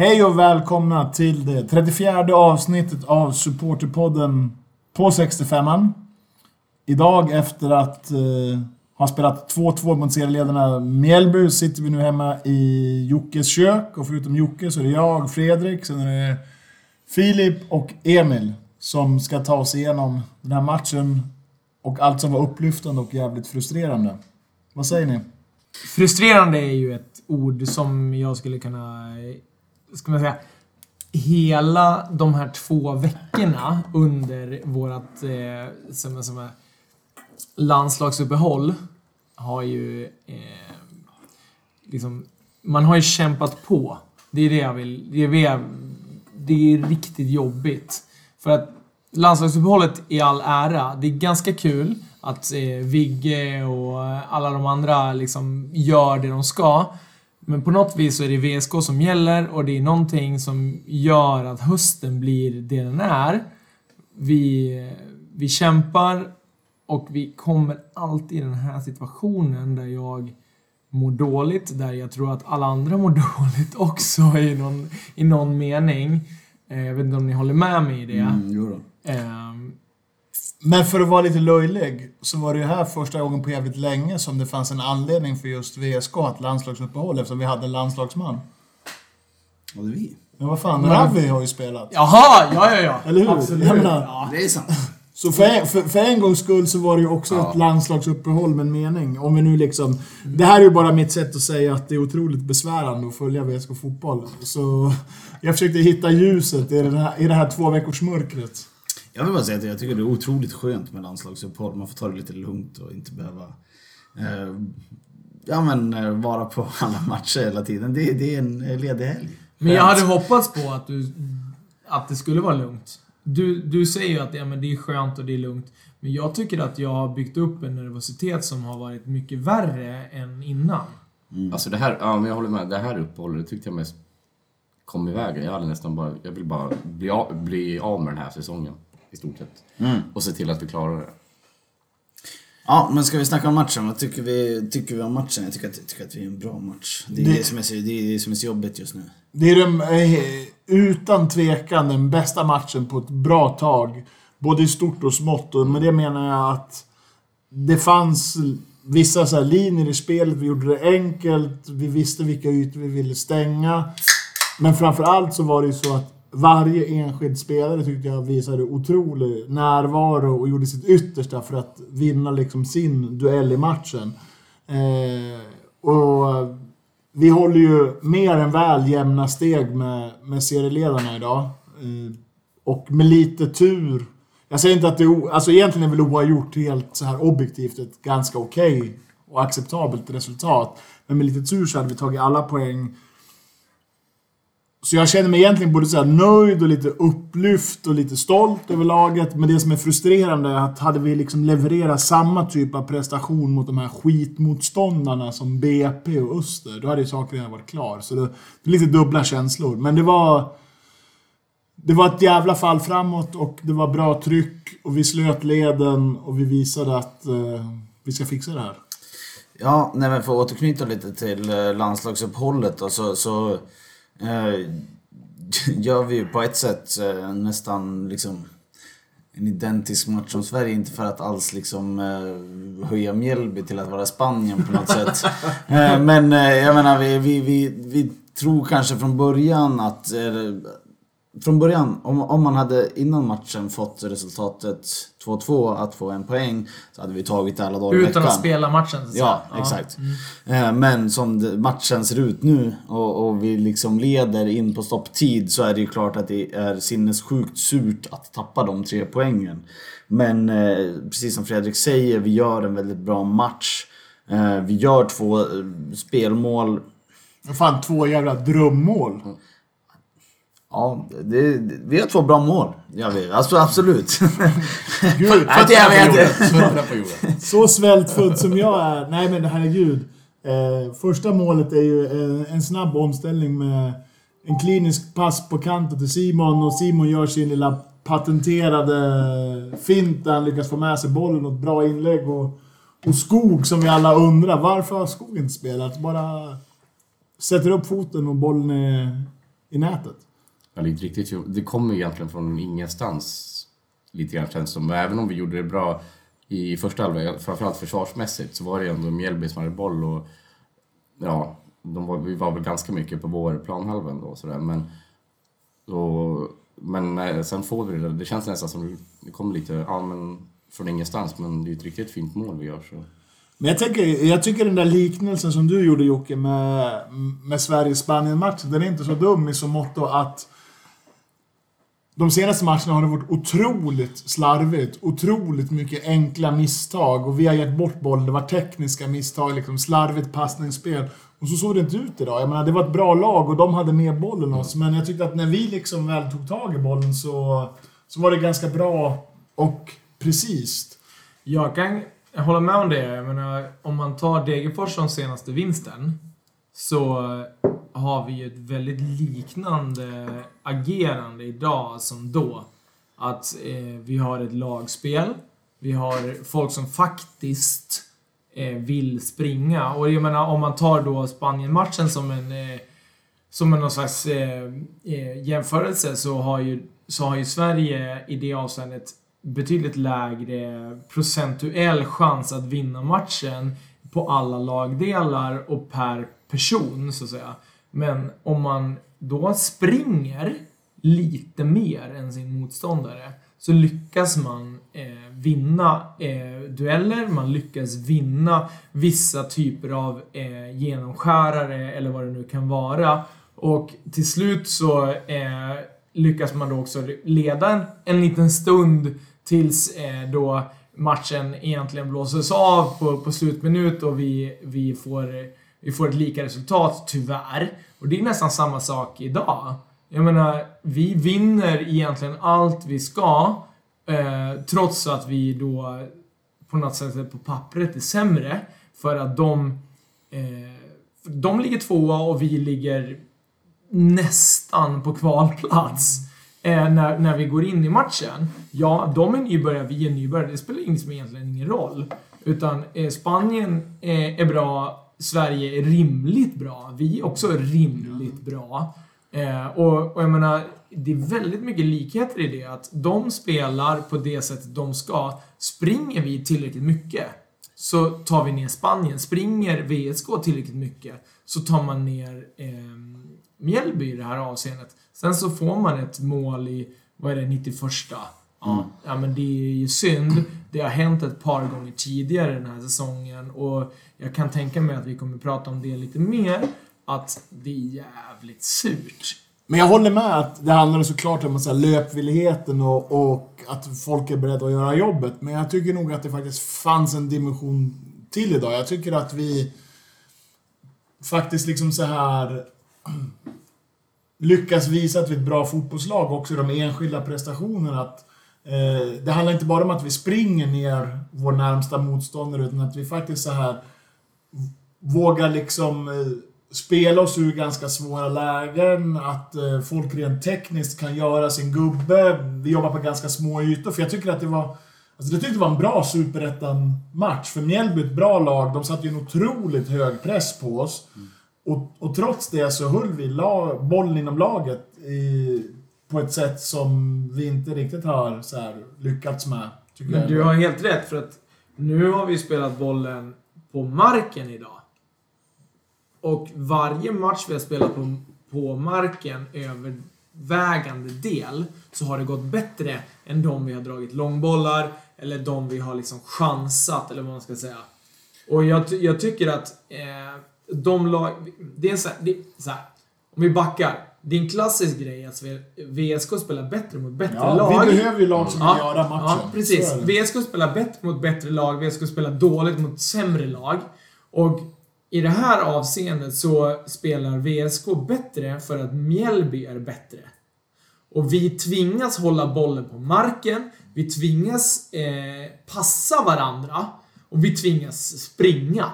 Hej och välkomna till det 34 avsnittet av Supporterpodden på 65an. Idag efter att eh, ha spelat 2-2 mot serieledarna Mjällby sitter vi nu hemma i Jockes kök. Och förutom Jocke så är det jag, Fredrik, sen är det Filip och Emil som ska ta oss igenom den här matchen och allt som var upplyftande och jävligt frustrerande. Vad säger ni? Frustrerande är ju ett ord som jag skulle kunna... Ska man säga? Hela de här två veckorna under vårt eh, som, som landslagsuppehåll har ju... Eh, liksom, man har ju kämpat på. Det är det jag vill... Det är, det, det är riktigt jobbigt. För att landslagsuppehållet i all ära, det är ganska kul att eh, Vigge och alla de andra liksom gör det de ska. Men på något vis så är det VSK som gäller och det är någonting som gör att hösten blir det den är. Vi, vi kämpar och vi kommer alltid i den här situationen där jag mår dåligt, där jag tror att alla andra mår dåligt också i någon, i någon mening. Eh, jag vet inte om ni håller med mig i det. Mm, jo då. Ehm, Men för att vara lite löjlig så var det ju här första gången på jävligt länge som det fanns en anledning för just VSK att ha ett landslagsuppehåll eftersom vi hade en landslagsman. Och det är vi. Men vad fan, Ravi har ju spelat. Jaha, ja, ja, ja. Eller hur? Absolut. Jag menar- Ja. Det är sant. Så för en, för, för en gångs skull så var det ju också Ja. ett landslagsuppehåll med en mening. Om vi nu liksom... Det här är ju bara mitt sätt att säga att det är otroligt besvärande att följa VSK fotboll. Så jag försökte hitta ljuset i det här, i det här två veckors mörkret. Jag vill bara säga att jag tycker det är otroligt skönt med landslagsuppehåll. Man får ta det lite lugnt och inte behöva eh, ja, men, eh, vara på alla matcher hela tiden. Det, det är en eh, ledig helg. Men jag hade hoppats på att, du, att det skulle vara lugnt. Du, du säger ju att ja, men det är skönt och det är lugnt. Men jag tycker att jag har byggt upp en nervositet som har varit mycket värre än innan. Alltså det här, ja men jag håller med. Det här uppehållet det tyckte jag mest kom i vägen. Jag hade nästan bara, jag vill bara bli av, bli av med den här säsongen. I stort sett. Mm. Och se till att vi klarar det. Ja, men ska vi snacka om matchen? Vad tycker vi, tycker vi om matchen? Jag tycker att, jag tycker att vi är en bra match. Det är Det- det, som, är så, det, är det som är så jobbigt just nu. Det är den, eh, utan tvekan den bästa matchen på ett bra tag. Både i stort och smått. Och med det menar jag att det fanns vissa så här linjer i spelet. Vi gjorde det enkelt. Vi visste vilka ytor vi ville stänga. Men framförallt så var det ju så att varje enskild spelare tyckte jag visade otrolig närvaro och gjorde sitt yttersta för att vinna liksom sin duell i matchen. Eh, och vi håller ju mer än väl jämna steg med, med serieledarna idag. Eh, och med lite tur. Jag säger inte att det är o, Alltså egentligen är väl oavgjort helt så här objektivt ett ganska okej och acceptabelt resultat. Men med lite tur så hade vi tagit alla poäng. Så jag känner mig egentligen både så här nöjd och lite upplyft och lite stolt över laget. Men det som är frustrerande är att hade vi liksom levererat samma typ av prestation mot de här skitmotståndarna som BP och Öster, då hade ju saker redan varit klar. Så det, det är lite dubbla känslor. Men det var... Det var ett jävla fall framåt och det var bra tryck och vi slöt leden och vi visade att eh, vi ska fixa det här. Ja, nej men för att återknyta lite till eh, landslagsuppehållet då, så, så gör vi ju på ett sätt eh, nästan liksom en identisk match som Sverige. Inte för att alls liksom eh, höja Mjällby till att vara Spanien på något sätt. Eh, men eh, jag menar, vi, vi, vi, vi tror kanske från början att eh, från början, om, om man hade innan matchen fått resultatet 2-2, att få en poäng, så hade vi tagit alla dagar i Utan veckan. att spela matchen. så Ja, säga. exakt. Eh, Men som det- matchen ser ut nu och, och vi liksom leder in på stopptid så är det ju klart att det är sinnessjukt surt att tappa de tre poängen. Men eh, precis som Fredrik säger, vi gör en väldigt bra match. Eh, Vi gör två spelmål. Fan, två jävla drömmål. Ja, det, det, vi har två bra mål. Ja, vi, alltså, absolut. Gud, jag vet. Så svältfödd som jag är. Nej men herregud. Eh, första målet är ju en, en snabb omställning med en klinisk pass på kanten till Simon och Simon gör sin lilla patenterade fint där han lyckas få med sig bollen och ett bra inlägg. Och, och Skog som vi alla undrar, varför har Skog inte spelat? Bara sätter upp foten och bollen är i nätet. Eller inte riktigt, det kommer ju egentligen från ingenstans lite grann känns det som. Även om vi gjorde det bra i första halvlek, framförallt försvarsmässigt, så var det ändå Mjällby som hade boll och ja, de var, vi var väl ganska mycket på vår planhalva då sådär. Men, och, men eh, sen får vi det Det känns nästan som det kommer lite, ja men från ingenstans, men det är ett riktigt fint mål vi gör. Så. Men jag, tänker, jag tycker den där liknelsen som du gjorde Jocke med, med Sverige-Spanien-matchen, den är inte så dum i så mått att de senaste matcherna har det varit otroligt slarvigt. Otroligt mycket enkla misstag och vi har gett bort boll. Det var tekniska misstag, liksom slarvigt passningsspel. Och så såg det inte ut idag. Jag menar, det var ett bra lag och de hade mer boll än oss. Men jag tyckte att när vi liksom väl tog tag i bollen så, så var det ganska bra och precis. Jag kan hålla med om det. Jag menar, om man tar Degerfors som senaste vinsten så har vi ju ett väldigt liknande agerande idag som då. Att eh, vi har ett lagspel. Vi har folk som faktiskt eh, vill springa. Och jag menar, om man tar då Spanien-matchen som en eh, som en någon slags eh, eh jämförelse så har, ju, så har ju Sverige i det avseendet betydligt lägre procentuell chans att vinna matchen på alla lagdelar och per person, så att säga. Men om man då springer lite mer än sin motståndare så lyckas man eh, vinna eh, dueller, man lyckas vinna vissa typer av eh, genomskärare eller vad det nu kan vara. Och till slut så eh, lyckas man då också leda en, en liten stund tills eh, då matchen egentligen blåses av på, på slutminut och vi, vi, får, vi får ett lika resultat, tyvärr. Och det är nästan samma sak idag. Jag menar, vi vinner egentligen allt vi ska, eh, trots att vi då på något sätt på pappret är sämre. För att de, eh, de ligger tvåa och vi ligger nästan på kvalplats. Eh, när, när vi går in i matchen. Ja, de är nybörjare, vi är nybörjare. Det spelar liksom egentligen ingen roll. Utan eh, Spanien eh, är bra, Sverige är rimligt bra. Vi är också rimligt bra. Eh, och, och jag menar, det är väldigt mycket likheter i det. Att de spelar på det sättet de ska. Springer vi tillräckligt mycket så tar vi ner Spanien. Springer VSK tillräckligt mycket så tar man ner eh, Mjällby i det här avseendet. Sen så får man ett mål i, vad är det, 91? Ja, mm. ja men det är ju synd. Det har hänt ett par gånger tidigare den här säsongen och jag kan tänka mig att vi kommer prata om det lite mer. Att det är jävligt surt. Men jag håller med att det handlar såklart om så här löpvilligheten och, och att folk är beredda att göra jobbet. Men jag tycker nog att det faktiskt fanns en dimension till idag. Jag tycker att vi faktiskt liksom så här lyckas visa att vi är ett bra fotbollslag också i de enskilda prestationerna. Att, det handlar inte bara om att vi springer ner vår närmsta motståndare utan att vi faktiskt så här vågar liksom eh, spela oss ur ganska svåra lägen, att eh, folk rent tekniskt kan göra sin gubbe. Vi jobbar på ganska små ytor, för jag tycker att det var Alltså jag tyckte det var en bra superettan-match, för Mjällby är ett bra lag. De satte ju en otroligt hög press på oss. Mm. Och, och trots det så höll vi la, bollen inom laget i, på ett sätt som vi inte riktigt har så här, lyckats med. Men du har helt rätt, för att nu har vi spelat bollen på marken idag. Och varje match vi har spelat på, på marken övervägande del så har det gått bättre än de vi har dragit långbollar eller de vi har liksom chansat, eller vad man ska säga. Och jag, jag tycker att eh, de lag... Det är så här, det, så här, Om vi backar. Det är en klassisk grej att VSK spelar bättre mot bättre ja, lag. vi behöver ju lag som ja, göra matchen. Ja, precis. VSK spelar bättre mot bättre lag, VSK spelar dåligt mot sämre lag. Och i det här avseendet så spelar VSK bättre för att Mjällby är bättre. Och vi tvingas hålla bollen på marken, vi tvingas eh, passa varandra och vi tvingas springa.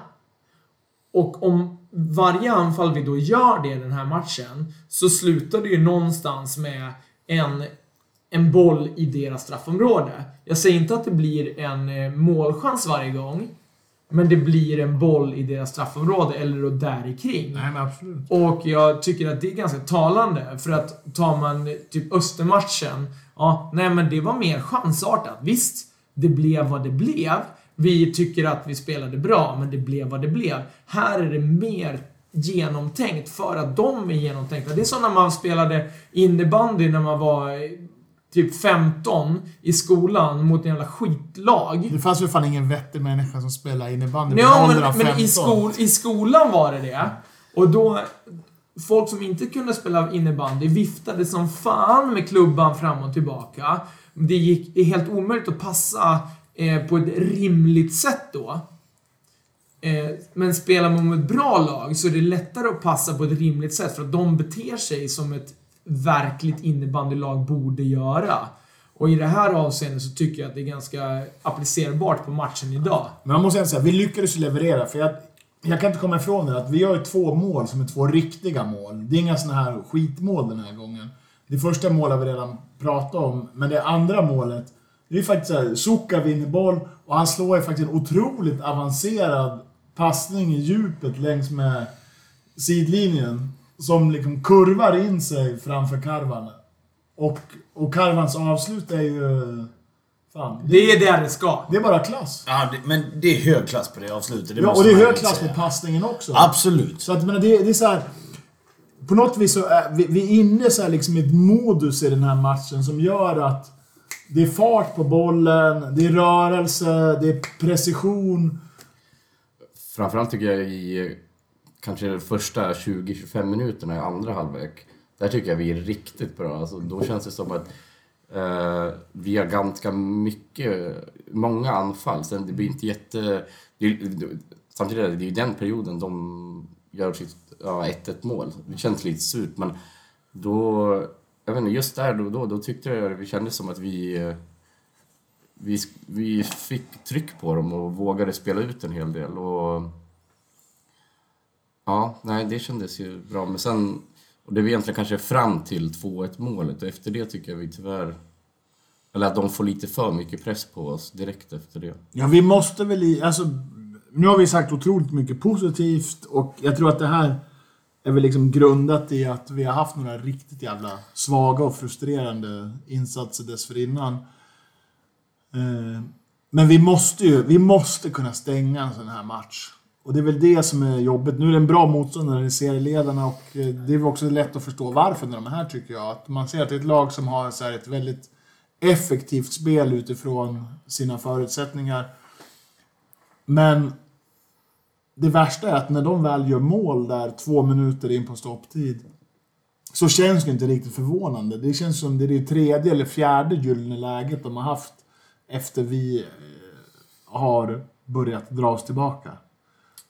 Och om varje anfall vi då gör det i den här matchen så slutar det ju någonstans med en, en boll i deras straffområde. Jag säger inte att det blir en eh, målchans varje gång. men det blir en boll i deras straffområde eller då där kring. Nej, men absolut. Och jag tycker att det är ganska talande. För att tar man typ Östermatchen, ja, nej men det var mer chansartat. Visst, det blev vad det blev. Vi tycker att vi spelade bra, men det blev vad det blev. Här är det mer genomtänkt för att de är genomtänkta. Det är som när man spelade innebandy när man var typ 15 i skolan mot en jävla skitlag. Det fanns ju fan ingen vettig människa som spelade innebandy vid Ja, men, men 15. i, skol, i skolan var det det. Och då... Folk som inte kunde spela innebandy viftade som fan med klubban fram och tillbaka. Det gick är helt omöjligt att passa eh, på ett rimligt sätt då. Eh, men spelar man med ett bra lag så är det lättare att passa på ett rimligt sätt för att de beter sig som ett verkligt innebandylag borde göra. Och i det här avseendet så tycker jag att det är ganska applicerbart på matchen idag. Men man måste ändå säga, vi lyckades leverera. För jag, jag kan inte komma ifrån det att vi gör ju två mål som är två riktiga mål. Det är inga såna här skitmål den här gången. Det första målet har vi redan pratat om, men det andra målet, det är faktiskt såhär, Suka vinner boll och han slår ju faktiskt en otroligt avancerad passning i djupet längs med sidlinjen. Som liksom kurvar in sig framför Karvan. Och, och Karvans avslut är ju... Fan, det, Det är där det ska. det är bara klass. Ja, det, men det är hög klass på det avslutet. Det Ja, och det är hög klass säga. på passningen också. Absolut. Så att, menar, det, det är så här. På något vis så är vi, vi är inne så här liksom i ett modus i den här matchen som gör att det är fart på bollen, det är rörelse, det är precision. Framförallt tycker jag i kanske de första 20-25 minuterna i andra halvlek. Där tycker jag vi är riktigt bra. Alltså, då känns det som att eh, vi har ganska mycket, många anfall. Sen det blir inte jätte... Det, det, samtidigt är det ju den perioden de gör sitt ja, 1-1 mål. Det känns lite surt men då... Jag vet inte, just där då, då, då tyckte jag det kändes som att vi... Eh, vi, vi fick tryck på dem och vågade spela ut en hel del. Och, ja, nej, det kändes ju bra. Men sen, och det var egentligen kanske fram till 2-1 målet och efter det tycker jag vi tyvärr... Eller att de får lite för mycket press på oss direkt efter det. Ja, vi måste väl i... Alltså, nu har vi sagt otroligt mycket positivt och jag tror att det här är väl liksom grundat i att vi har haft några riktigt jävla svaga och frustrerande insatser dessförinnan. Eh, men vi måste ju, vi måste kunna stänga en sån här match. Och det är väl det som är jobbigt. Nu är det en bra motståndare i serieledarna och eh, det är också lätt att förstå varför när de är här tycker jag. Att man ser att det är ett lag som har så här ett väldigt effektivt spel utifrån sina förutsättningar. Men det värsta är att när de väl gör mål där två minuter in på stopptid så känns det inte riktigt förvånande. Det känns som det är det tredje eller fjärde gyllene läget de har haft efter vi eh, har börjat dra oss tillbaka.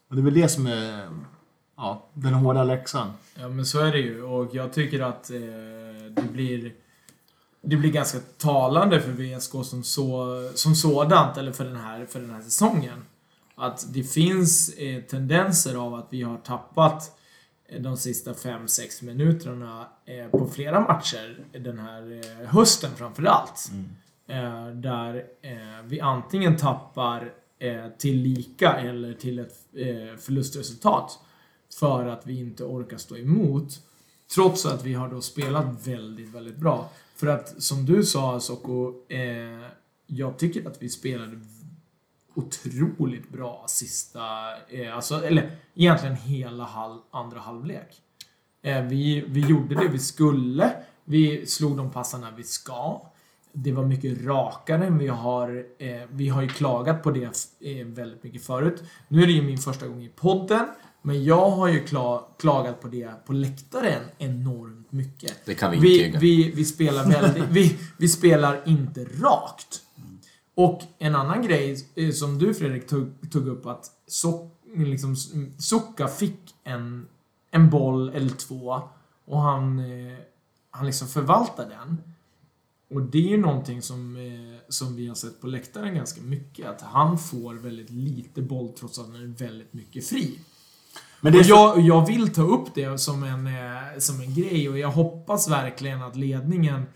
Och det är väl det som är ja, den hårda läxan. Ja, men så är det ju. Och jag tycker att eh, det blir... Det blir ganska talande för VSK som, så, som sådant, eller för den, här, för den här säsongen. Att det finns eh, tendenser av att vi har tappat eh, de sista 5-6 minuterna eh, på flera matcher den här eh, hösten framförallt. Eh, där vi antingen tappar till lika eller till ett förlustresultat. För att vi inte orkar stå emot. Trots att vi har då spelat väldigt, väldigt bra. För att som du sa Socko, jag tycker att vi spelade otroligt bra sista, eh, alltså, eller egentligen hela halv, andra halvlek. Eh, vi, vi gjorde det vi skulle. Vi slog de passarna vi ska. Det var mycket rakare än vi har... Eh, vi har ju klagat på det eh, väldigt mycket förut. Nu är det ju min första gång i podden. Men jag har ju kla, klagat på det på läktaren enormt mycket. Det kan vi vi, intyga. vi, vi spelar väldigt... vi, vi spelar inte rakt. Och en annan grej eh, som du Fredrik tog, tog upp att so, liksom, Sucka fick en, en boll eller två och han, eh, han liksom förvaltar den. Och det är ju någonting som, eh, som vi har sett på läktaren ganska mycket. Att han får väldigt lite boll trots att han är väldigt mycket fri. Men Och det så, jag, jag vill ta upp det som en, eh, som en grej och jag hoppas verkligen att ledningen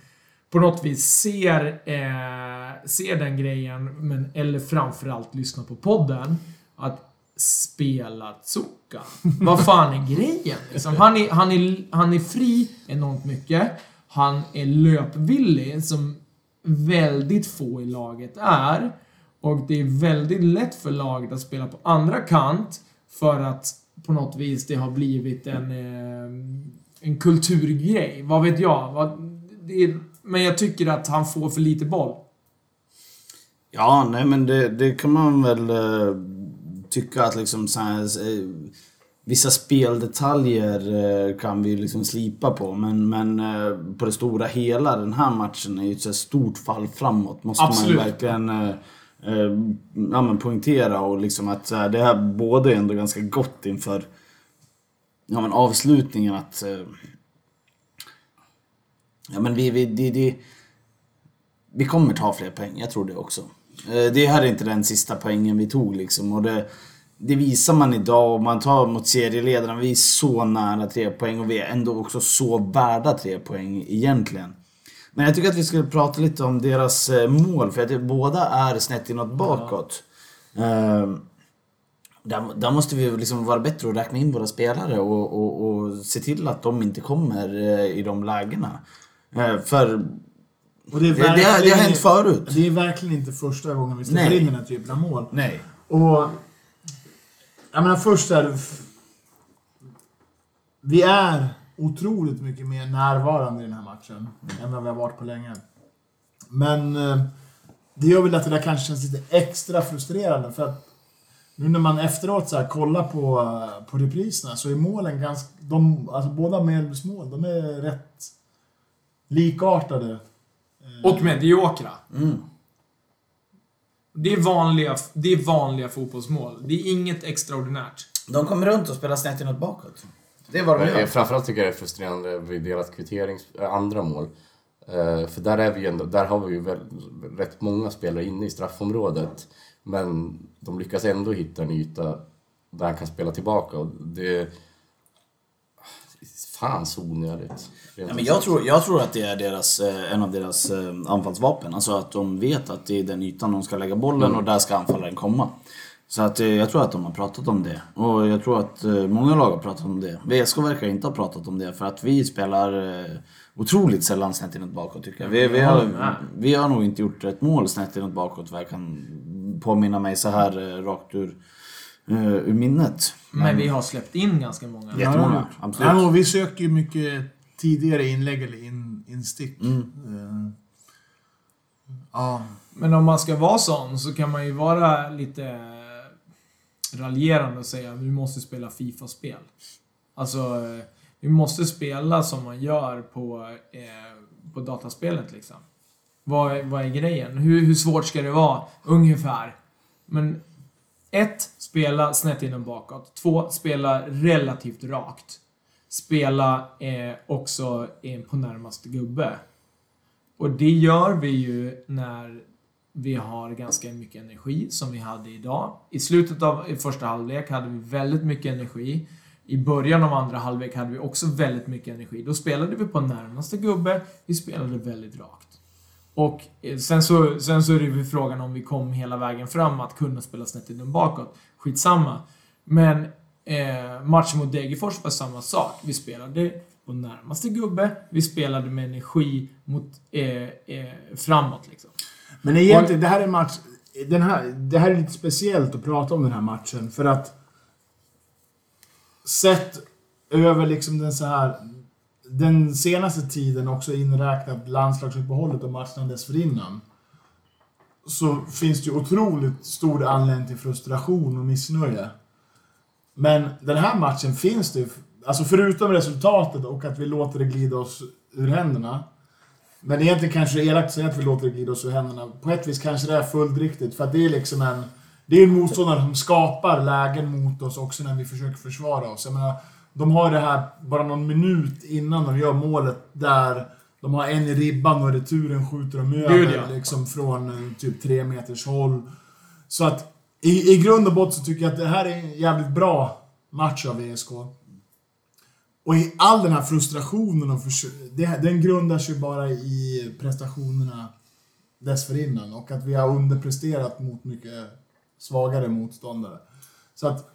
på något vis ser, eh, ser den grejen, men, eller framförallt lyssnar på podden att spela Zucca. Vad fan är grejen? Liksom, han, är, han, är, han är fri enormt mycket. Han är löpvillig, som väldigt få i laget är. Och det är väldigt lätt för laget att spela på andra kant för att på något vis det har blivit en, eh, en kulturgrej. Vad vet jag? Det är, men jag tycker att han får för lite boll. Ja, nej men det, det kan man väl eh, tycka att liksom så här, eh, Vissa speldetaljer eh, kan vi liksom slipa på men, men eh, på det stora hela, den här matchen är ju ett så stort fall framåt. Måste Absolut. man verkligen eh, ja, men poängtera och liksom att här, det här både är ändå ganska gott inför ja, men avslutningen att Ja men vi, vi, det, det, vi kommer ta fler poäng, jag tror det också. Eh, Det här är inte den sista poängen vi tog liksom. Och det, det visar man idag och man tar mot serieledarna. Vi är så nära tre poäng och vi är ändå också så värda tre poäng egentligen. Men jag tycker att vi skulle prata lite om deras eh, mål för att båda är snett inåt bakåt. Eh, där, där måste vi liksom vara bättre och räkna in våra spelare och, och, och se till att de inte kommer eh, i de lägena. Eh, för Och det, är det, det, har, det har hänt förut. Det är verkligen inte första gången vi släpper in den här typen av mål. Nej. Och... Jag menar först är det... f- Vi är otroligt mycket mer närvarande i den här matchen än vad vi har varit på länge. Men eh, det gör väl att det där kanske känns lite extra frustrerande för att nu när man efteråt så här kollar på, eh, på repriserna så är målen ganska... De, alltså båda Mjällbys mål, de är rätt likartade. Och mediokra. Mm. Det är vanliga, det är vanliga fotbollsmål. Det är inget extraordinärt. De kommer runt och spelar snett inåt bakåt. Det är vad de eh, gör. Framförallt tycker jag det är frustrerande vid deras kvitterings, äh, andra mål. Eh, för där, är vi ändå, där har vi ju väl, rätt många spelare inne i straffområdet. Men de lyckas ändå hitta en yta där han kan spela tillbaka. Och det... Fan så onödigt. Ja, men jag, tror, jag tror att det är deras, eh, en av deras eh, anfallsvapen. Alltså att de vet att det är den ytan de ska lägga bollen och där ska anfallaren komma. Så att eh, jag tror att de har pratat om det. Och jag tror att många lag har pratat om det. VSK verkar inte ha pratat om det för att vi spelar otroligt sällan snett inåt bakåt tycker jag. Vi, vi, har, vi har nog inte gjort ett mål snett inåt bakåt vad jag kan påminna mig så här rakt ur, eh, ur minnet. Men vi har släppt in ganska många. Jättemånga, absolut. Ja, och vi söker ju mycket tidigare inlägg eller in, instick. Mm. Eh, ja. Men om man ska vara sån så kan man ju vara lite raljerande och säga att vi måste spela Fifa-spel. Alltså, eh, vi måste spela som man gör på, eh, på dataspelet liksom. Vad, är- vad är grejen? Hur, hur svårt ska det vara? Ungefär. Men 1. Spela snett in och bakåt. 2. Spela relativt rakt. Spela eh, också eh, på närmaste gubbe. Och det gör vi ju när vi har ganska mycket energi, som vi hade idag. I slutet av i första halvlek hade vi väldigt mycket energi. I början av andra halvlek hade vi också väldigt mycket energi. Då spelade vi på närmaste gubbe, vi spelade väldigt rakt. Och eh, sen så, sen så är det ju frågan om vi kom hela vägen fram att kunna spela snett och bakåt. Skitsamma. Men eh, matchen mot Degerfors var samma sak. Vi spelade på närmaste gubbe, vi spelade med energi mot, eh, eh, framåt liksom. Men egentligen, det här är en match... Den här, det här är lite speciellt att prata om den här matchen för att... Sett över liksom den så här... Den senaste tiden, också inräknat landslagsuppehållet och matcherna dessförinnan. Så finns det ju otroligt stor anledning till frustration och missnöje. Men den här matchen finns det ju... Alltså förutom resultatet och att vi låter det glida oss ur händerna. Men egentligen kanske det är elakt att säga att vi låter det glida oss ur händerna. På ett vis kanske det är följdriktigt. För att det är liksom en... Det är en motståndare som skapar lägen mot oss också när vi försöker försvara oss. Jag menar, de har det här bara någon minut innan de gör målet där de har en i ribban och returen skjuter de över Gud, ja. liksom från eh, typ tre meters håll. Så att i, i grund och botten så tycker jag att det här är en jävligt bra match av VSK. Och i all den här frustrationen och det, den grundar sig bara i prestationerna dessförinnan och att vi har underpresterat mot mycket svagare motståndare. Så att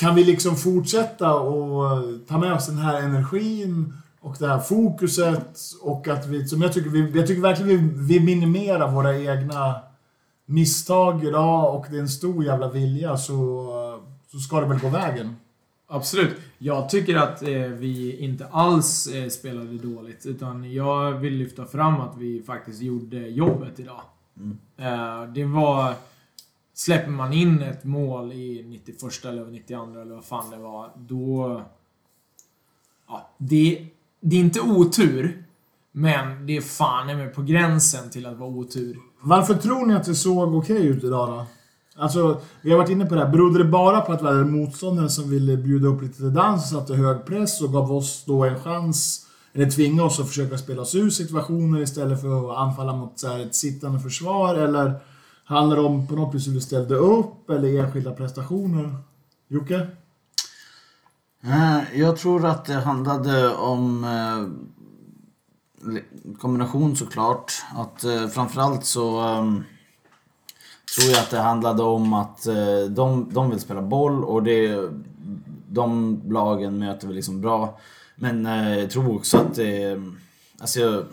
kan vi liksom fortsätta och ta med oss den här energin och det här fokuset och att vi, som jag tycker, vi, jag tycker verkligen vi, vi minimerar våra egna misstag idag och det är en stor jävla vilja så, så ska det väl gå vägen. Absolut. Jag tycker att eh, vi inte alls eh, spelade dåligt. Utan jag vill lyfta fram att vi faktiskt gjorde jobbet idag. Eh, det var... Släpper man in ett mål i 91 eller 92 eller vad fan det var, då... Ja, det, det är inte otur. Men det är fan med på gränsen till att vara otur. Varför tror ni att det såg okej ut idag då? Alltså, vi har varit inne på det här. Berodde det bara på att vi hade motståndare som ville bjuda upp lite till dans och satte hög press och gav oss då en chans, eller tvingade oss att försöka spela oss ur situationer istället för att anfalla mot så här, ett sittande försvar? Eller handlar det om på något vis hur du ställde upp eller enskilda prestationer? Jocke? Eh, jag tror att det handlade om eh, kombination såklart. Att eh, framförallt så ehm, tror jag att det handlade om att de, de vill spela boll och det, de lagen möter vi liksom bra. Men jag tror också att det, alltså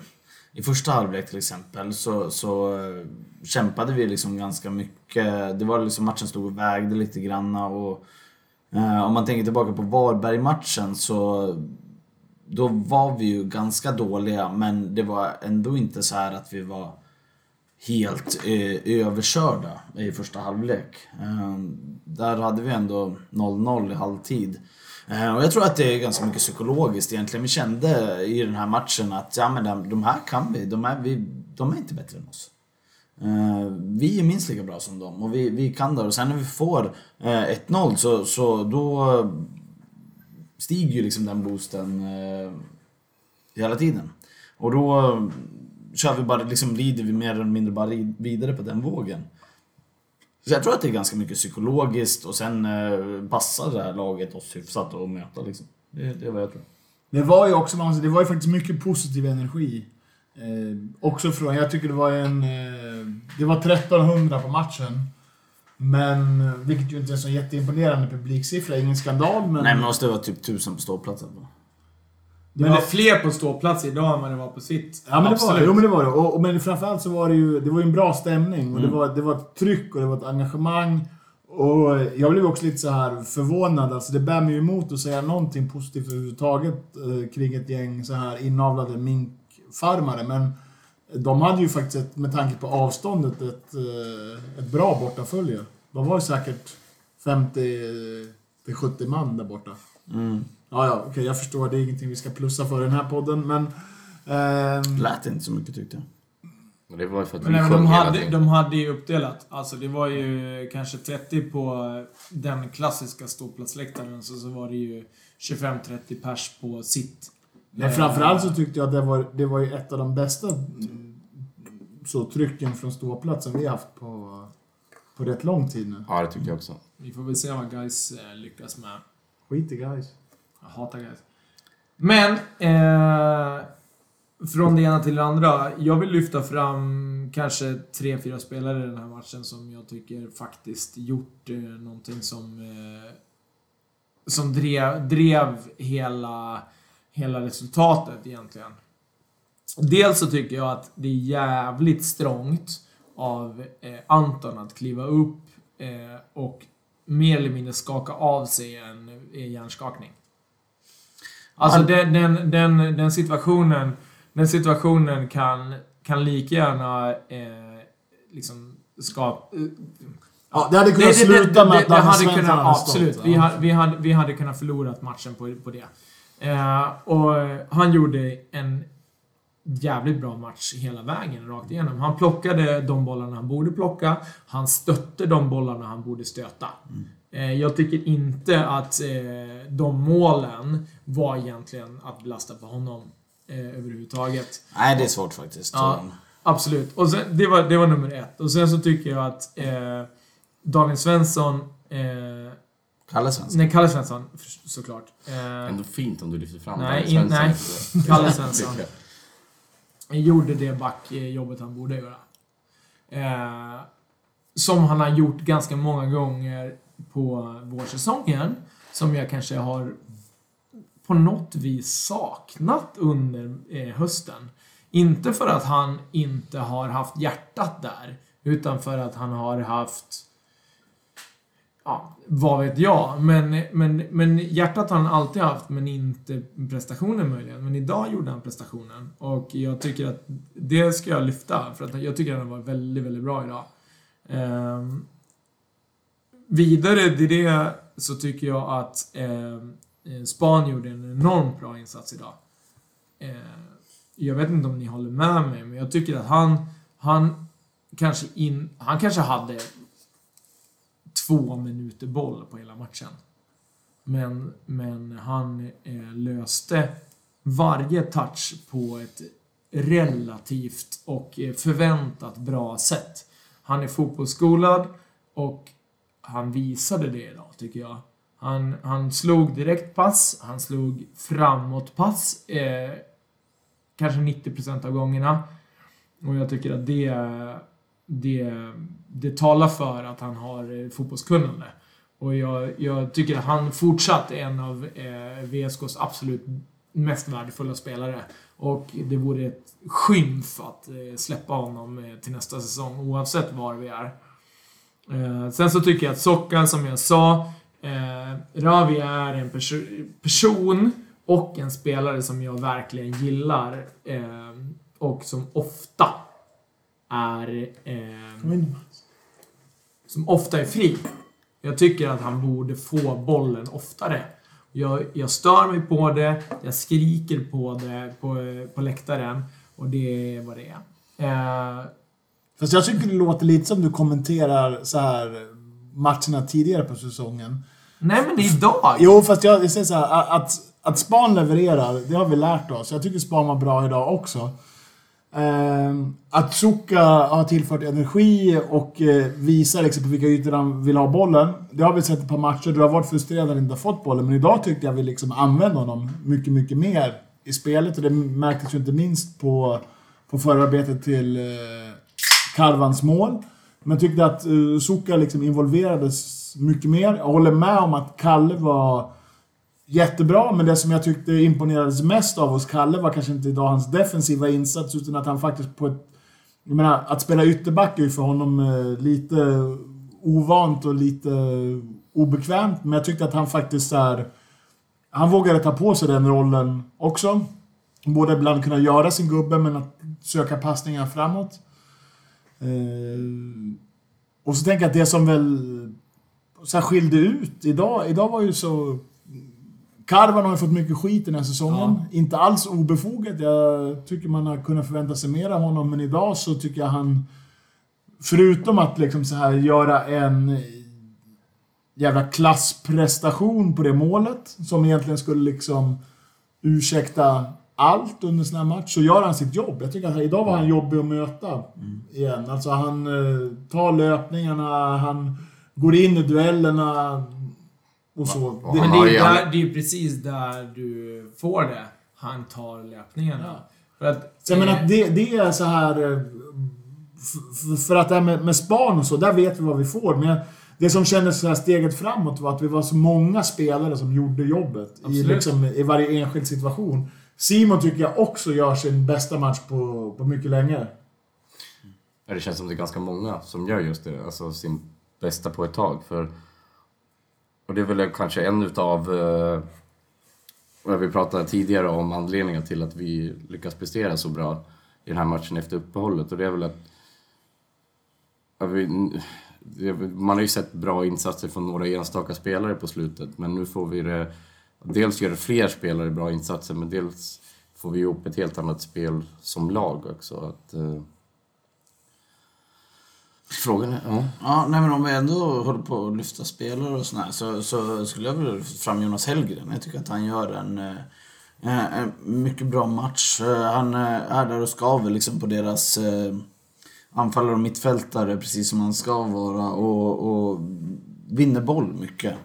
i första halvlek till exempel så, så eh, kämpade vi liksom ganska mycket. Det var liksom matchen stod och vägde lite granna och Eh, om man tänker tillbaka på Varberg-matchen så då var vi ju ganska dåliga men det var ändå inte så här att vi var helt eh, överkörda i första halvlek. Eh, där hade vi ändå 0-0 i halvtid. Eh, och jag tror att det är ganska mycket psykologiskt egentligen. Vi kände i den här matchen att ja, men de, här kan vi. De är, vi, de är inte bättre än oss. Eh, vi är minst lika bra som dem och vi, vi kan det. Och sen när vi får eh, 1-0 så, så då stiger ju liksom den boosten hela tiden. Och då kör vi bara, liksom rider vi mer eller mindre bara vidare på den vågen. Så jag tror att det är ganska mycket psykologiskt och sen eh, passar det här laget oss hyfsat att möta liksom. Det, det är vad jag tror. Det var ju också, det var ju faktiskt mycket positiv energi. Eh, också från, jag tycker det var en... Eh, det var 1300 på matchen. Men, eh, vilket ju inte är en så jätteimponerande publiksiffra, ingen skandal men... Nej men måste vara typ tusen på ståplatsen. Det Men var det- fler på ståplats idag än vad det var på sitt. Ja men det var det. Absolut. Jo men det var det. Och, och, men framförallt så var det ju, det var en bra stämning. Och det, Mm. var, det var ett tryck och det var ett engagemang. Och jag blev också lite så här förvånad. Alltså det bär mig emot att säga någonting positivt överhuvudtaget eh, kring ett gäng så här inavlade minkfarmare. Men de hade ju faktiskt, ett, med tanke på avståndet, ett, eh, ett bra bortafölje. De var ju säkert 50-70 man där borta. Mm. Ja, ja, okej, jag förstår. Det är ingenting vi ska plussa för i den här podden, men... ehm, Lät inte så mycket tyckte jag. Och det var ju för att Men vi sjöng de, hade, de hade ju uppdelat. Alltså det var ju kanske 30 på den klassiska ståplatsläktaren. Så, så var det ju 25-30 pers på sitt. Men framförallt så tyckte jag att det var, det var ju ett av de bästa mm, så, trycken från ståplatsen vi har haft på, på rätt lång tid nu. Ja, det tyckte jag också. Vi får väl se vad guys eh, lyckas med. Skit i guys. Jag hatar guys. Men, eh, från det ena till det andra. Jag vill lyfta fram kanske tre, fyra spelare i den här matchen som jag tycker faktiskt gjort eh, någonting som eh, som drev, drev hela, hela resultatet egentligen. Dels så tycker jag att det är jävligt strångt av eh, Anton att kliva upp eh, och mer eller mindre skaka av sig en, en hjärnskakning. Alltså Han- den, den, den, den situationen, den situationen kan, kan lika gärna eh, liksom skapa... Ja, det hade kunnat sluta med att Danne hade Svensson kunnat, hade Absolut. stått. Vi, ja. hade, vi, hade, vi hade kunnat förlorat matchen på, på det. Eh, och han gjorde en jävligt bra match hela vägen, rakt igenom. Han plockade de bollarna han borde plocka. Han stötte de bollarna han borde stöta. Eh, jag tycker inte att eh, de målen var egentligen att belasta på honom eh, överhuvudtaget. Nej, det är svårt faktiskt. Ja. Absolut. Och sen, det, var, det var nummer ett. Och sen så tycker jag att eh, Daniel Svensson... Eh, Kalle Svensson. nej, Kalle Svensson såklart. Eh, Ändå fint om du lyfter fram Nej, Daniel in- nej. Svensson. Kalle Svensson. Gjorde det backjobbet han borde göra. Eh, som han har gjort ganska många gånger på vårsäsongen, som jag kanske har på något vis saknat under eh, hösten. Inte för att han inte har haft hjärtat där, utan för att han har haft Ja, vad vet jag. Men, men, men hjärtat har han alltid haft, men inte prestationen möjligen. Men idag gjorde han prestationen. Och jag tycker att det ska jag lyfta, för att jag tycker att han var väldigt, väldigt bra idag. Um, vidare till det så tycker jag att eh, eh, Span gjorde en enormt bra insats idag. Eh, jag vet inte om ni håller med mig, men jag tycker att han, han kanske in, han kanske hade två minuter boll på hela matchen. Men, men han eh, löste varje touch på ett relativt och eh, förväntat bra sätt. Han är fotbollsskolad och han visade det idag, tycker jag. Han, han slog direktpass, han slog framåtpass, eh, kanske 90% av gångerna. Och jag tycker att det, det, det talar för att han har eh, fotbollskunnande. Och jag, jag tycker att han fortsatt är en av eh, VSKs absolut mest värdefulla spelare. Och det vore ett skymf att eh, släppa honom eh, till nästa säsong, oavsett var vi är. Eh, sen så tycker jag att Sockan, som jag sa, eh, Ravi är en perso person och en spelare som jag verkligen gillar. Eh, och som ofta är... Eh, som ofta är fri. Jag tycker att han borde få bollen oftare. Jag, jag stör mig på det, jag skriker på det på, på läktaren och det är vad det är. Fast jag tycker det låter lite som du kommenterar så här matcherna tidigare på säsongen. nej men idag! Jo, fast jag, jag säger så här, att, att Span levererar, det har vi lärt oss. Jag tycker Span var bra idag också. Ehm, att Zucka har tillfört energi och eh, visar liksom på vilka ytor han vill ha bollen. Det har vi sett ett par matcher. Du har varit frustrerad när han inte har fått bollen. Men idag tyckte jag vi liksom använde honom mycket, mycket mer i spelet. Och det märktes ju inte minst på, på förarbetet till eh, Karvans mål. Men jag tyckte att eh, uh, Zucka liksom involverades mycket mer. Jag håller med om att Kalle var jättebra, men det som jag tyckte imponerades mest av hos Kalle var kanske inte idag hans defensiva insats, utan att han faktiskt på ett... Jag menar, att spela ytterback är ju för honom eh, lite ovant och lite obekvämt, men jag tyckte att han faktiskt är... Han vågade ta på sig den rollen också. Både ibland kunna göra sin gubbe, men att söka passningar framåt. Eh, och så tänker jag att det som väl så här skilde ut idag, idag var ju så... Karvan har ju fått mycket skit den här säsongen. Inte alls obefogat. Jag tycker man har kunnat förvänta sig mer av honom, men idag så tycker jag han... Förutom att liksom så här göra en jävla klassprestation på det målet, som egentligen skulle liksom ursäkta allt under en sån här match, så gör han sitt jobb. Jag tycker att idag var han jobbig att möta igen. Alltså han eh, tar löpningarna, han går in i duellerna och så. Det, Men det är, ju där, det är precis där du får det. Han tar löpningarna. För att... så jag menar eh, att det, det är så här... eh, För att det här med, med span och så, där vet vi vad vi får. Men det som kändes så här steget framåt var att vi var så många spelare som gjorde jobbet i, liksom, i varje enskild situation. Simon tycker jag också gör sin bästa match på, på mycket länge. Ja, Det känns som det är ganska många som gör just det, alltså sin bästa på ett tag. För, och det är väl kanske en utav, eh, vad vi pratade tidigare om, anledningen till att vi lyckas prestera så bra i den här matchen efter uppehållet. Och det är väl att att vi, det, man har ju sett bra insatser från några enstaka spelare på slutet, men nu får vi det... Dels gör fler spelare bra insatser, men dels får vi ihop ett helt annat spel som lag också. Att, eh, Frågan är... Ja. Ja, nej men om vi ändå håller på att lyfta spelare och sådär så, så skulle jag vilja lyfta fram Jonas Hellgren. Jag tycker att han gör en, eh, eh, en mycket bra match. Eh, han är där och skaver liksom på deras anfallare och mittfältare precis som han ska vara och, och vinner boll mycket.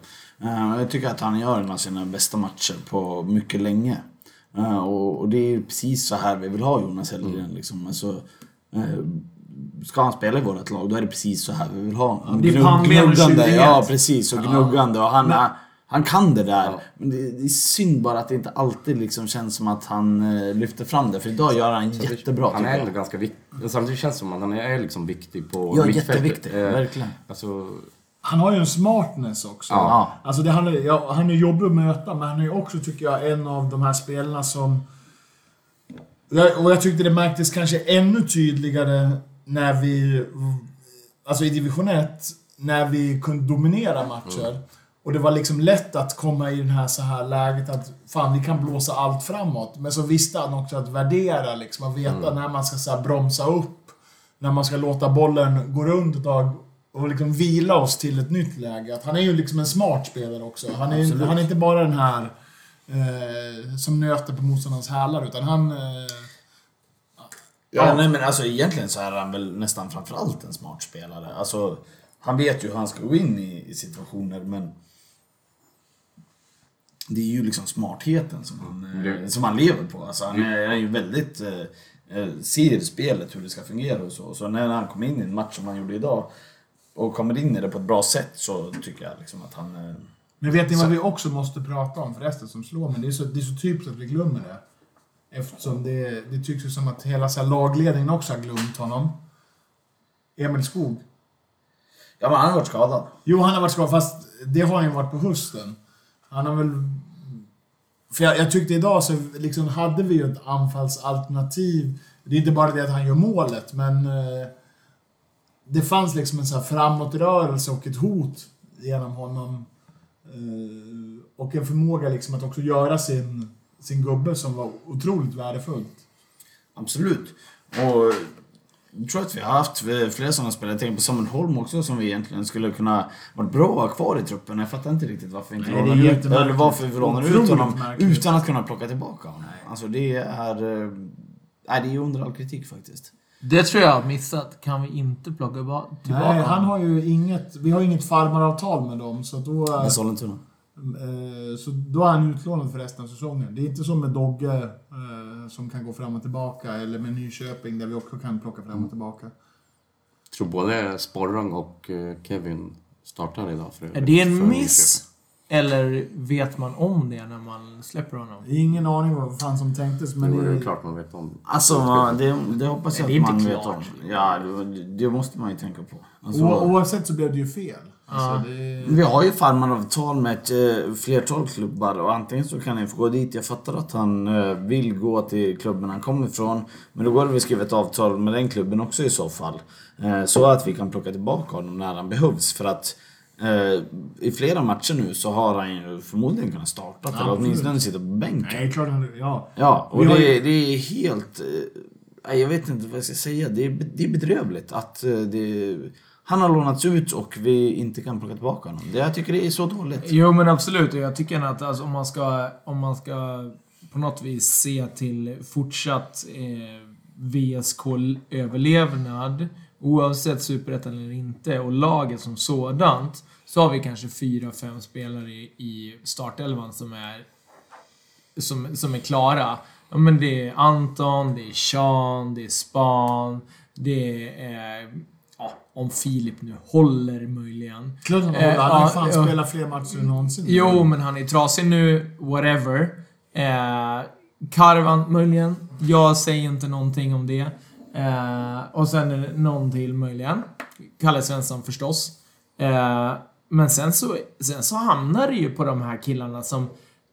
Eh, Jag tycker att han gör en av sina bästa matcher på mycket länge. Eh, Och, det är precis så här vi vill ha Jonas Hellgren. Liksom. Alltså, eh, ska han spela i vårt lag, då är det precis så här vi vill ha honom. Gnugg- gnuggande. Ja, precis. Och gnuggande. Och han, Men- han kan det där. Ja. Men det, det är synd bara att det inte alltid liksom känns som att han lyfter fram det. För idag gör han jättebra Han är ganska viktig. Samtidigt känns det som att han är liksom viktig på Ja, mittfältet. jätteviktig. Eh, Verkligen. Alltså, Han har ju en smartness också. Ja. Alltså det, han, är, ja, han är jobbig att möta, men han är ju också, tycker jag, en av de här spelarna som... Och jag tyckte det märktes kanske ännu tydligare när vi... Alltså i division 1, när vi kunde dominera matcher. Och det var liksom lätt att komma i den här, så här läget att fan, vi kan blåsa allt framåt. Men så visste han också att värdera, liksom, att veta när man ska så bromsa upp. När man ska låta bollen gå runt ett tag och liksom vila oss till ett nytt läge. Att han är ju liksom en smart spelare också. Han är, Absolut. han är inte bara den här eh, som nöter på motståndarens hälar, utan han... Eh, Ja, nej men alltså egentligen så är han väl nästan framförallt en smart spelare. Alltså, han vet ju hur han ska gå in i, i situationer men det är ju liksom smartheten som han, eh, som han lever på. Alltså, han, är, han är ju väldigt... Eh, eh, ser spelet hur det ska fungera och så. Så när han kommer in i en match som han gjorde idag och kommer in i det på ett bra sätt så tycker jag liksom att han... Eh, Men vet ni vad vi också måste prata om förresten som slår mig? Det är så, det är så typiskt att vi glömmer det. Eftersom det, det tycks ju som att hela så här, lagledningen också har glömt honom. Emil Skog. ja men han har varit skadad. Jo, han har varit skadad, fast det har han ju varit på hösten. Han har väl... För jag, jag tyckte idag så liksom hade vi ju ett anfallsalternativ. Det är inte bara det att han gör målet, men... Eh, det fanns liksom en så här framåtrörelse och ett hot genom honom. Eh, och en förmåga liksom att också göra sin, sin gubbe som var otroligt värdefullt. Absolut. Och jag tror att vi har haft flera sådana spelare. Jag tänker på Samuel Holm också som vi egentligen skulle kunna varit bra att ha kvar i truppen. Jag fattar inte riktigt varför vi inte Nej, lånar ut, eller varför vi lånar ut honom märkligt. utan att kunna plocka tillbaka honom. Alltså det är... eh, Nej, det är under all kritik faktiskt. Det tror jag har missat. Kan vi inte plocka ba- tillbaka Nej, han har ju inget... Vi har inget farmaravtal med dem, så då... Med Sollentuna. Eh, Så då är han utlånad för resten av säsongen. Det är inte som med Dogge eh, som kan gå fram och tillbaka eller med Nyköping där vi också kan plocka fram och tillbaka. jag tror både Sporrong och eh, Kevin startar idag. För, Är det en för miss? Eller vet man om det när man släpper honom? Ingen aning vad fan som tänktes men... Det är klart man vet om. Alltså, man- det, det hoppas jag Nej, det att man inte vet om. klart. Ja, det, det måste man ju tänka på. Alltså, O- oavsett så blev det ju fel. Alltså, det... Vi har ju farmaravtal med ett eh, flertal klubbar och antingen så kan ni få gå dit. Jag fattar att han eh, vill gå till klubben han kommer ifrån. Men då går det att skriva ett avtal med den klubben också i så fall. Eh, så att vi kan plocka tillbaka honom när han behövs. För att i flera matcher nu så har han ju förmodligen kunnat starta eller Absolut. åtminstone sitta på bänken. Nej, klart han... Ja. Ja, och det, ju- det är helt... eh, nej, jag vet inte vad jag ska säga. Det är, det är bedrövligt att eh, det, han har lånats ut och vi inte kan plocka tillbaka honom. Det, jag tycker det är så dåligt. Jo men absolut, jag tycker att alltså, om, man ska, om man ska på något vis se till fortsatt eh, VSK-överlevnad, oavsett superettan eller inte, och laget som sådant, så har vi kanske fyra, fem spelare i, startelvan som är, som, som är klara. Ja, men det är Anton, det är Sean, det är Span, det är... Ja, om Filip nu håller möjligen. Klart han Eh, håller. Han har ju fan ja. spelat fler matcher än någonsin. Jo, men han är trasig nu. Whatever. Eh, Karvan möjligen. Jag säger inte någonting om det. Eh, och sen är det någon till möjligen. Kalle Svensson förstås. Eh, men sen så, sen så hamnar det ju på de här killarna som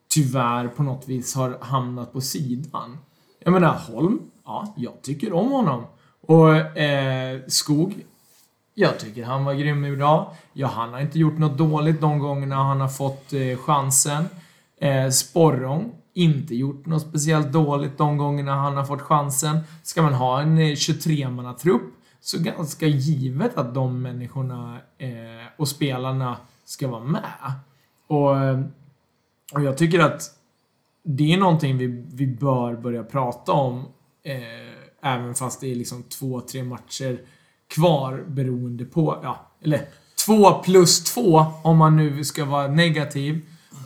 tyvärr på något vis har hamnat på sidan. Jag menar, Holm. Ja, jag tycker om honom. Och eh, Skog. Jag tycker han var grym idag. Ja, han har inte gjort något dåligt de gångerna han har fått eh, chansen. Eh, Sporrong, inte gjort något speciellt dåligt de gångerna han har fått chansen. Ska man ha en eh, 23-mannatrupp så ganska givet att de människorna eh, och spelarna ska vara med. Och, eh, och jag tycker att det är någonting vi, vi bör börja prata om eh, även fast det är liksom två, tre matcher kvar beroende på, ja, eller två plus två om man nu ska vara negativ.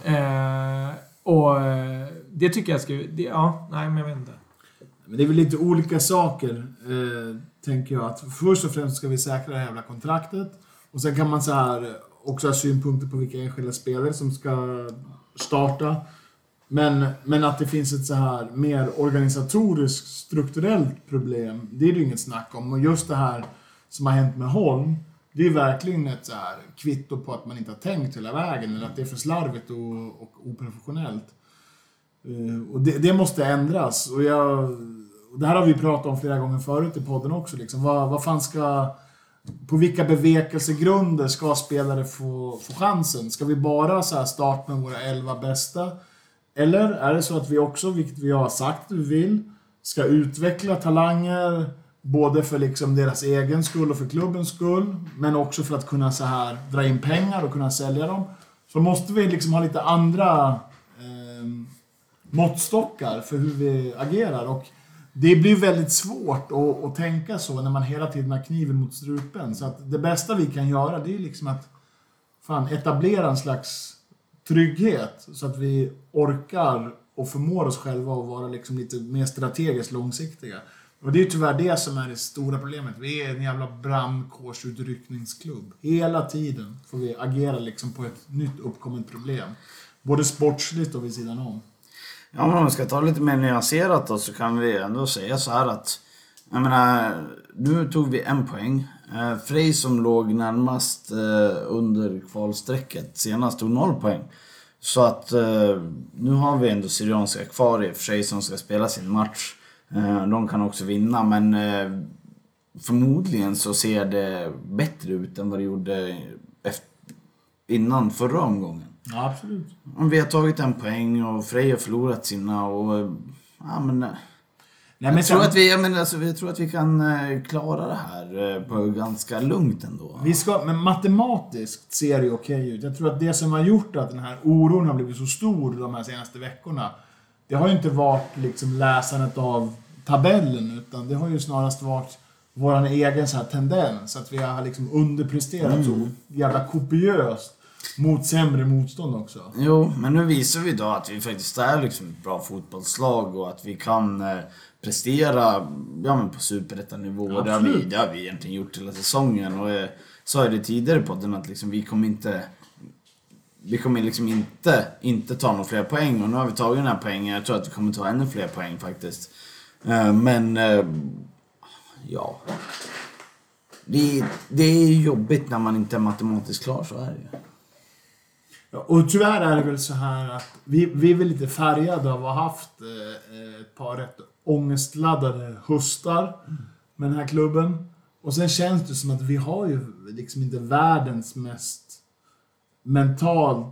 Eh, och eh, det tycker jag ska, det, ja, nej men jag vet inte. Men det är väl lite olika saker, eh, tänker jag. Att först och främst ska vi säkra det här jävla kontraktet. Och sen kan man så här eh, också ha synpunkter på vilka enskilda spelare som ska starta. Men, men att det finns ett så här mer organisatoriskt, strukturellt problem, det är det inget snack om. Och just det här som har hänt med Holm, det är verkligen ett så här kvitto på att man inte har tänkt hela vägen, eller att det är för slarvigt och, och oprofessionellt. Eh, och det, det, måste ändras. Och, jag, och det här har vi pratat om flera gånger förut i podden också. Liksom. Vad, vad fan ska... På vilka bevekelsegrunder ska spelare få, få chansen? Ska vi bara så här starta med våra elva bästa? Eller är det så att vi också, vilket vi har sagt vi vill, ska utveckla talanger både för liksom deras egen skull och för klubbens skull, men också för att kunna så här dra in pengar och kunna sälja dem. Så måste vi liksom ha lite andra måttstockar för hur vi agerar. Och det blir väldigt svårt att, att, tänka så när man hela tiden har kniven mot strupen. Så att det bästa vi kan göra det är liksom att fan, etablera en slags trygghet så att vi orkar och förmår oss själva att vara liksom lite mer strategiskt långsiktiga. Och det är tyvärr det som är det stora problemet. Vi är en jävla brandkårsutryckningsklubb. Hela tiden får vi agera liksom på ett nytt uppkommet problem. Både sportsligt och vid sidan om. Ja, men om vi ska ta lite mer nyanserat då så kan vi ändå säga så här att jag menar, nu tog vi en poäng. Eh, Frej som låg närmast eh, under kvalstrecket senast tog noll poäng. Så att eh, nu har vi ändå Syrianska kvar i och för sig som ska spela sin match. Eh, de kan också vinna men eh, förmodligen så ser det bättre ut än vad det gjorde efter, innan förra omgången. Ja, absolut. Vi har tagit en poäng och Frej har förlorat sina och... Ja, men, Nej, men jag, tror att vi, jag, menar, alltså, jag tror att vi kan eh, klara det här eh, på ganska lugnt ändå. Vi ska, men matematiskt ser det okej ut. Jag tror att det som har gjort att den här oron har blivit så stor de här senaste veckorna, det har ju inte varit liksom läsandet av tabellen, utan det har ju snarast varit vår egen så här tendens. Att vi har liksom underpresterat mm. så jävla kopiöst mot sämre motstånd också. Jo, men nu visar vi då att vi faktiskt är liksom ett bra fotbollslag och att vi kan eh, prestera ja, men på superettanivå. Ja, det, har vi, det har vi egentligen gjort hela säsongen. Och eh, sa det tidigare på podden att liksom, vi kommer inte vi kommer liksom inte, inte ta några fler poäng och nu har vi tagit den här poängen. Jag tror att vi kommer ta ännu fler poäng faktiskt. Eh, men, eh, ja. Det, det är jobbigt när man inte är matematiskt klar, så är det ju. Ja, och tyvärr är det väl så här att vi, vi är väl lite färgade av att ha haft eh, eh, ett par rätt ångestladdade höstar med den här klubben. Och sen känns det som att vi har ju liksom inte världens mest mentalt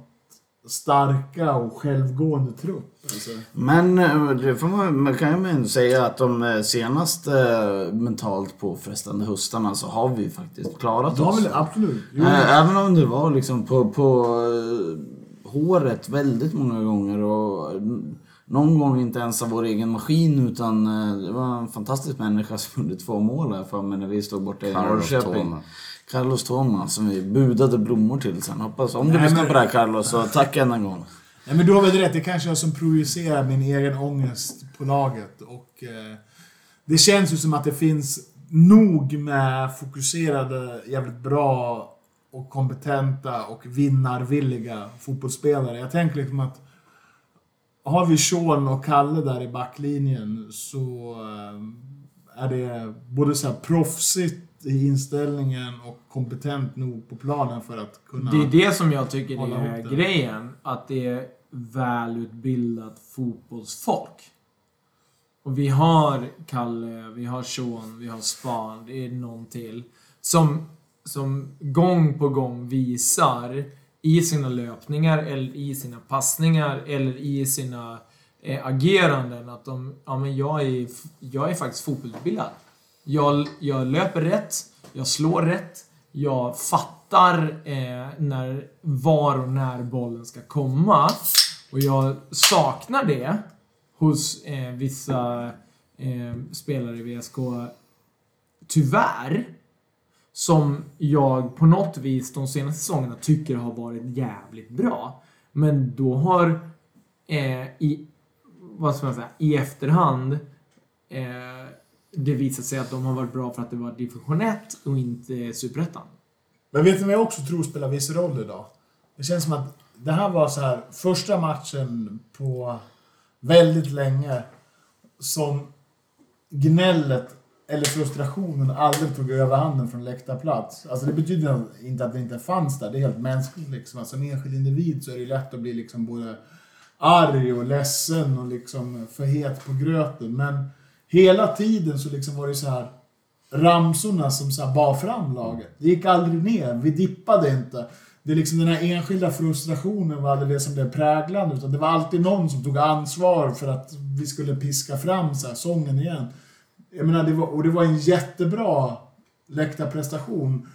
starka och självgående trupp. Alltså. Men eh, det får man, man kan ju säga att de eh, senaste eh, mentalt påfrestande höstarna så har vi faktiskt klarat oss. Väl, absolut. Jo. Även om det var liksom på, på håret väldigt många gånger och någon gång inte ens av vår egen maskin utan det var en fantastisk människa som gjorde två mål här för mig när vi stod borta i Norrköping. Carlos Thomas som vi budade blommor till sen. Hoppas om du Nej, lyssnar men... på det här Carlos så tack än en gång. Nej men du har väl rätt. Det är kanske jag som projicerar min egen ångest på laget. Och eh, det känns ju som att det finns nog med fokuserade, jävligt bra och kompetenta och vinnarvilliga fotbollsspelare. Jag tänker liksom att har vi Sean och Kalle där i backlinjen så eh, är det både så här proffsigt i inställningen och kompetent nog på planen för att kunna... Det är det som jag tycker är grejen. Att det är välutbildat fotbollsfolk. Och vi har Kalle, vi har Sean, vi har Span, det är någon till. Som, som gång på gång visar i sina löpningar eller i sina passningar eller i sina eh, ageranden att de, ja men jag är, jag är faktiskt fotbollsutbildad. Jag, jag löper rätt, jag slår rätt, jag fattar eh, när, var och när bollen ska komma. Och jag saknar det hos eh, vissa eh, spelare i VSK. Tyvärr. Som jag på något vis de senaste säsongerna tycker har varit jävligt bra. Men då har eh, i, vad ska man säga, i efterhand eh, det visat sig att de har varit bra för att det var division 1 och inte superettan. Men vet ni vad jag också tror spelar viss roll idag? Det känns som att det här var så här första matchen på väldigt länge som gnället eller frustrationen aldrig tog överhanden från läktarplats. Alltså det betyder inte att det inte fanns där, det är helt mänskligt liksom. Alltså som enskild individ så är det lätt att bli liksom både arg och ledsen och liksom för het på gröten. Men hela tiden så liksom var det så här ramsorna som så här bar fram laget. Det gick aldrig ner, vi dippade inte. Det är liksom den här enskilda frustrationen var aldrig det som blev präglande utan det var alltid någon som tog ansvar för att vi skulle piska fram så här, sången igen. Jag menar, det var, och det var en jättebra läktarprestation.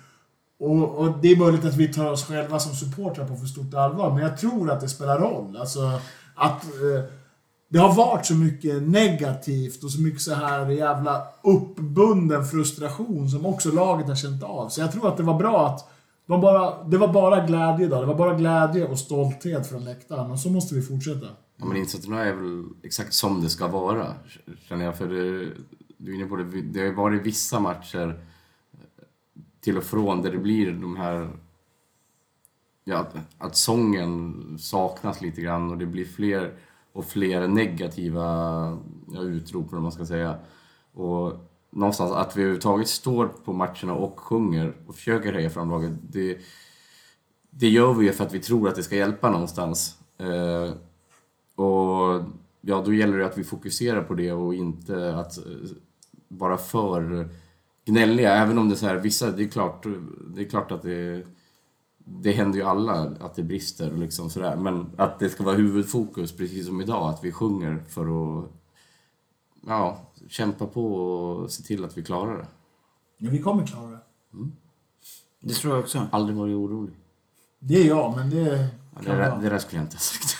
Och, och det är möjligt att vi tar oss själva som supportrar på för stort allvar, men jag tror att det spelar roll. Alltså, att eh, det har varit så mycket negativt och så mycket så här jävla uppbunden frustration som också laget har känt av. Så jag tror att det var bra att de bara, det var bara glädje idag. Det var bara glädje och stolthet från läktaren och så måste vi fortsätta. Ja, men insatserna är väl exakt som det ska vara, känner jag. För det, du är inne på det, det har varit vissa matcher eh, till och från där det blir de här... Ja, att, att sången saknas lite grann och det blir fler och fler negativa ja, utrop, eller man ska säga. Och någonstans att vi överhuvudtaget står på matcherna och sjunger och försöker höja fram laget, det, det gör vi ju för att vi tror att det ska hjälpa någonstans. Eh, och ja, då gäller det att vi fokuserar på det och inte att eh, vara för gnälliga. Även om det är så här, vissa, det är klart, det är klart att det, det händer ju alla att det brister och liksom sådär. Men att det ska vara huvudfokus, precis som idag, att vi sjunger för att ja, kämpa på och se till att vi klarar det. Ja, vi kommer klara det. Det tror jag också. Aldrig varit orolig. Det är jag, men det Ja, det, där, det där skulle jag inte ha sagt.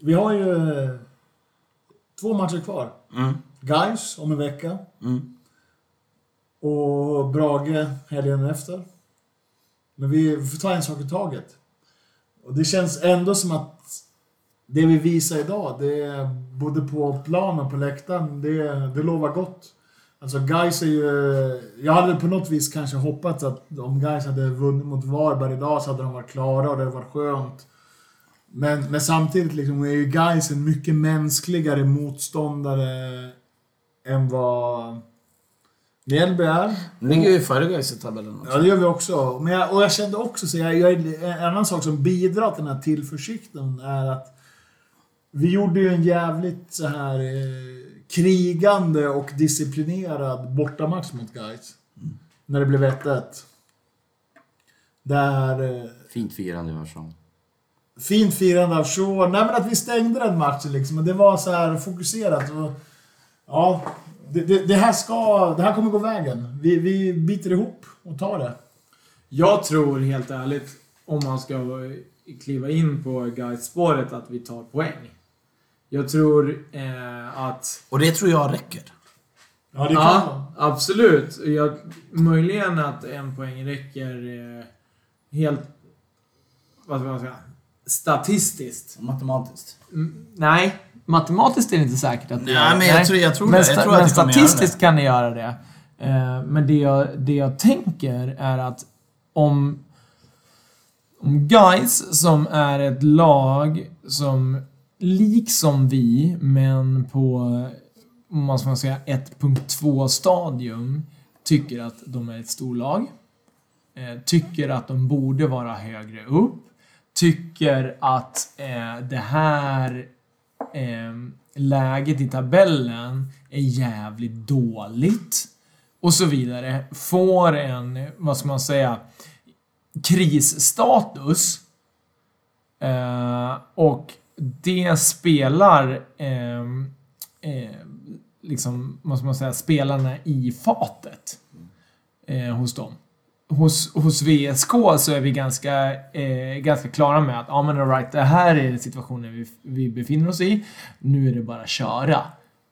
Vi har ju eh, två matcher kvar. Mm. Guys om en vecka. Mm. Och Brage helgen efter. Men vi får ta en sak i taget. Och det känns ändå som att det vi visar idag, det är både på plan och på läktaren, det, det lovar gott. Alltså Gais är ju... Jag hade på något vis kanske hoppats att om Gais hade vunnit mot Varberg idag så hade de varit klara och det hade varit skönt. Men, men samtidigt liksom är ju Gais en mycket mänskligare motståndare än vad Mjällby ligger ju före Gais i tabellen också. Ja, det gör vi också. Men jag, och jag kände också så jag, jag, en annan sak som bidrar till den här tillförsikten är att vi gjorde ju en jävligt så här eh, krigande och disciplinerad bortamatch mot Gais. När det blev 1-1. Där... Eh, Fint firande i Warszawa. fint firande av Shaw. Nej men att vi stängde den matchen liksom. Och det var så här fokuserat. Och, ja, det, det, det här ska... Det här kommer gå vägen. Vi, vi biter ihop och tar det. Jag tror helt ärligt, om man ska kliva in på guidespåret, att vi tar poäng. Jag tror eh, att... Och det tror jag räcker. Ja, det kan Ja, absolut. Jag, möjligen att en poäng räcker eh, helt... Vad ska man säga? Statistiskt. Matematiskt. Mm, nej, matematiskt är det inte säkert att det Nej, men jag tror- jag tror men det. Jag tror men statistiskt kan det göra det. Eh, men det jag, det jag tänker är att om... Om guys som är ett lag som, liksom vi, men på, vad ska man säga, 1.2 stadium, tycker att de är ett storlag. Eh, tycker att de borde vara högre upp. Tycker att eh, det här eh, läget i tabellen är jävligt dåligt. Och så vidare. Får en, vad ska man säga, krisstatus. Eh, och det spelar eh, eh, liksom, vad ska man säga, spelarna i fatet eh, hos dem. Hos, hos VSK så är vi ganska, eh, ganska klara med att ja men all right, det här är situationen vi, vi befinner oss i. Nu är det bara att köra.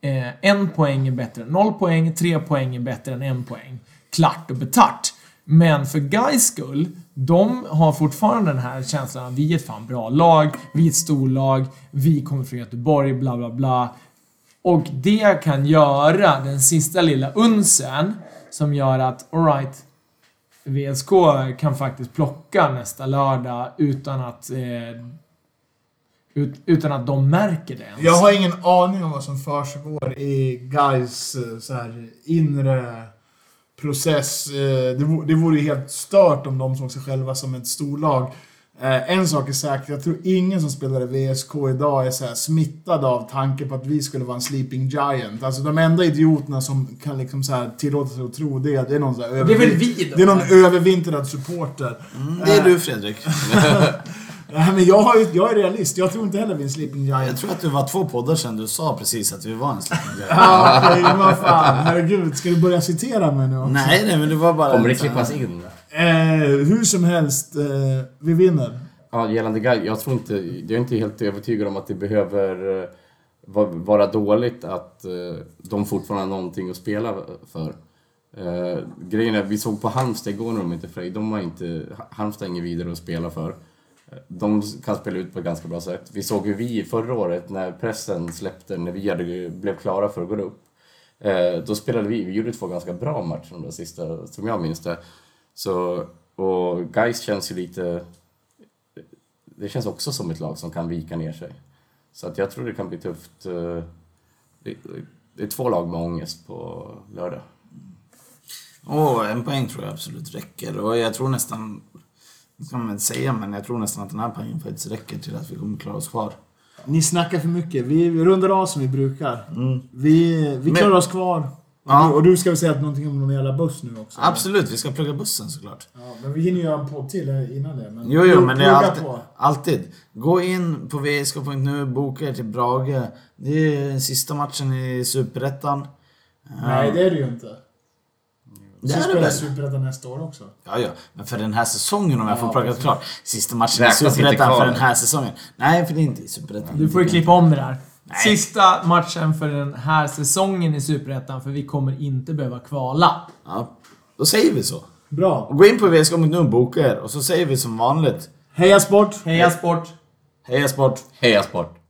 Eh, en poäng är bättre än noll poäng, tre poäng är bättre än en poäng. Klart och betart. Men för guys skull De har fortfarande den här känslan att vi är ett fan bra lag, vi är ett storlag, vi kommer från Göteborg, bla bla bla. Och det kan göra den sista lilla unsen som gör att, alright, VSK kan faktiskt plocka nästa lördag utan att eh, ut, utan att de märker det ens. Jag har ingen aning om vad som försiggår i Guys eh, så här, inre process. Eh, det vore, det vore ju helt stört om de såg sig själva som ett storlag. Eh, En sak är säker, jag tror ingen som spelar i VSK idag är så här smittad av tanken på att vi skulle vara en sleeping giant. Alltså de enda idioterna som kan liksom så här tillåta sig att tro det, det är någon så här Det är väl vi då? Det är någon övervintrad supporter. Mm, det är du Fredrik. Nej, men jag, har jag är realist, jag tror inte heller vi är en sleeping giant. Jag tror att det var två poddar sedan du sa precis att vi var en sleeping giant. Ja, okej, men vad fan. Herregud, ska du börja citera mig nu också? Nej, nej, men det var bara... Kommer det klippas in? Eh, hur som helst, eh, vi vinner. Ja, gällande Guy, jag tror inte, jag är inte helt övertygad om att det behöver eh, vara dåligt att eh, de fortfarande har någonting att spela för. Eh, grejen är, vi såg på Halmstad igår när de inte Frej, de har inte, Halmstad har inget vidare att spela för. Eh, de kan spela ut på ett ganska bra sätt. Vi såg ju vi förra året när pressen släppte, när vi hade, blev klara för att gå upp. Eh, då spelade vi, vi gjorde två ganska bra matcher de där sista, som jag minns det. Så, och Guys känns ju lite det känns också som ett lag som kan vika ner sig. Så att jag tror det kan bli tufft. eh, Det, det är två lag med ångest på lördag. Åh, en poäng tror jag absolut räcker. Och jag tror nästan, det kan man inte säga, men jag tror nästan att den här poängen faktiskt räcker till att vi kommer klara oss kvar. Ni snackar för mycket. Vi rundar av som vi brukar. Vi, vi Men- klarar oss kvar. Ja. Och du ska väl säga någonting om någon jävla buss nu också? Absolut, vi ska plugga bussen såklart. Ja, men vi hinner göra en podd till här innan det. Men Jo, jo, men det är plugga alltid, på. alltid. Gå in på vsk.nu, boka er till Brage. Det är sista matchen i Superettan. Nej, det är det ju inte. det Så spelar? Superettan nästa år också. Ja, ja. Men för den här säsongen om jag får Ja, precis. klart. Sista matchen i Superettan för den här säsongen. Nej, för det är inte i Superettan. Du får ju klippa om det där. Sista matchen för den här säsongen i Superettan, för vi kommer inte behöva kvala. Ja, då säger vi så. Bra. Och gå in på vsk.nu och boka er. Och så säger vi som vanligt. Heja sport! Heja sport! Heja sport! Heja sport!